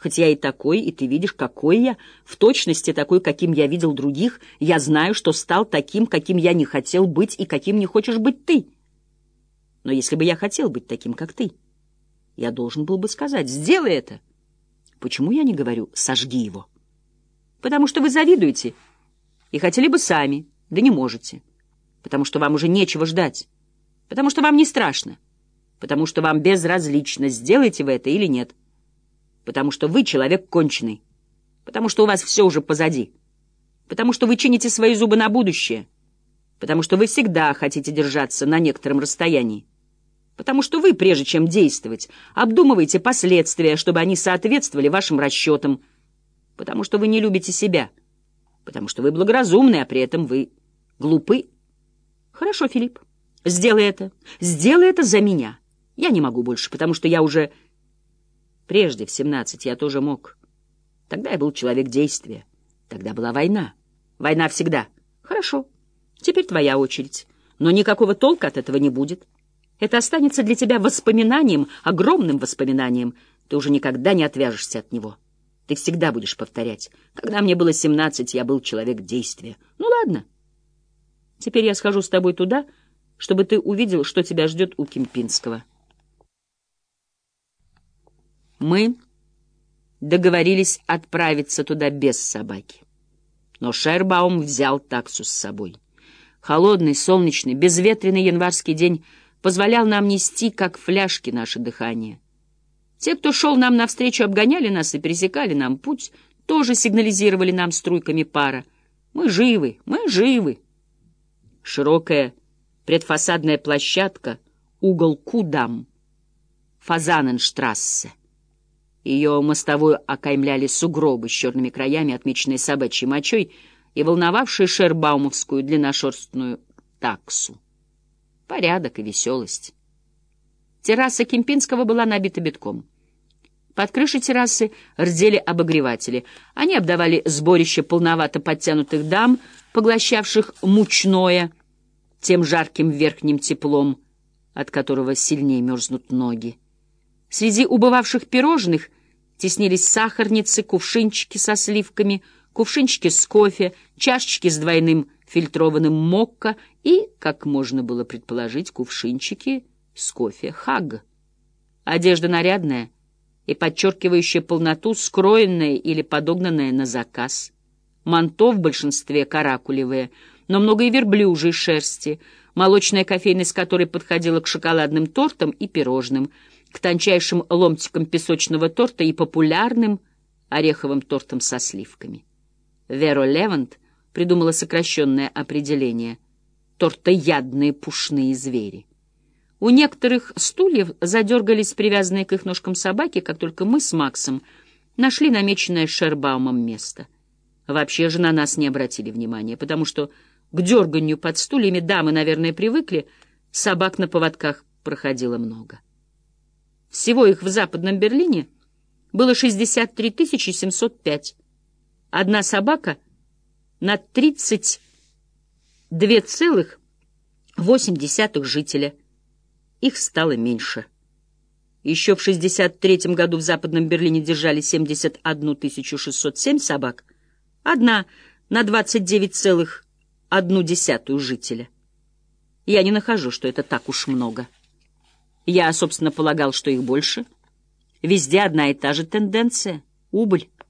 Хоть я и такой, и ты видишь, какой я, в точности такой, каким я видел других, я знаю, что стал таким, каким я не хотел быть и каким не хочешь быть ты. Но если бы я хотел быть таким, как ты, я должен был бы сказать «сделай это». Почему я не говорю «сожги его»? Потому что вы завидуете и хотели бы сами, да не можете. Потому что вам уже нечего ждать. Потому что вам не страшно. Потому что вам безразлично, сделаете вы это или нет потому что вы человек конченый, потому что у вас все уже позади, потому что вы чините свои зубы на будущее, потому что вы всегда хотите держаться на некотором расстоянии, потому что вы, прежде чем действовать, обдумываете последствия, чтобы они соответствовали вашим расчетам, потому что вы не любите себя, потому что вы благоразумны, а при этом вы глупы. Хорошо, Филипп, сделай это, сделай это за меня. Я не могу больше, потому что я уже Прежде, в семнадцать, я тоже мог. Тогда я был человек действия. Тогда была война. Война всегда. Хорошо. Теперь твоя очередь. Но никакого толка от этого не будет. Это останется для тебя воспоминанием, огромным воспоминанием. Ты уже никогда не отвяжешься от него. Ты всегда будешь повторять. Когда мне было семнадцать, я был человек действия. Ну ладно. Теперь я схожу с тобой туда, чтобы ты увидел, что тебя ждет у Кемпинского. Мы договорились отправиться туда без собаки. Но Шербаум взял таксу с собой. Холодный, солнечный, безветренный январский день позволял нам нести, как фляжки, наше дыхание. Те, кто шел нам навстречу, обгоняли нас и пересекали нам путь, тоже сигнализировали нам струйками пара. Мы живы, мы живы. Широкая предфасадная площадка, угол Кудам, Фазаненштрассе. Ее мостовую окаймляли сугробы с черными краями, отмеченные собачьей мочой, и волновавшие шербаумовскую длинношерстную таксу. Порядок и веселость. Терраса Кемпинского была набита битком. Под крышей террасы рдели обогреватели. Они обдавали сборище полновато подтянутых дам, поглощавших мучное, тем жарким верхним теплом, от которого сильнее мерзнут ноги. Среди убывавших пирожных теснились сахарницы, кувшинчики со сливками, кувшинчики с кофе, чашечки с двойным фильтрованным мокко и, как можно было предположить, кувшинчики с кофе хаг. Одежда нарядная и подчеркивающая полноту, скроенная или подогнанная на заказ. Манто в большинстве каракулевые, но много и верблюжьей шерсти, молочная кофейность которой подходила к шоколадным тортам и пирожным — к тончайшим ломтикам песочного торта и популярным ореховым тортам со сливками. Веро Левант придумала сокращенное определение — тортоядные пушные звери. У некоторых стульев задергались привязанные к их ножкам собаки, как только мы с Максом нашли намеченное Шербаумом место. Вообще же на нас не обратили внимания, потому что к дерганью под стульями дамы, наверное, привыкли, собак на поводках проходило много. Всего их в Западном Берлине было 63 705. Одна собака на 32,8 жителя. Их стало меньше. Еще в 63 году в Западном Берлине держали 71 607 собак, одна на 29,1 жителя. Я не нахожу, что это так уж много. Я, собственно, полагал, что их больше. Везде одна и та же тенденция — убыль.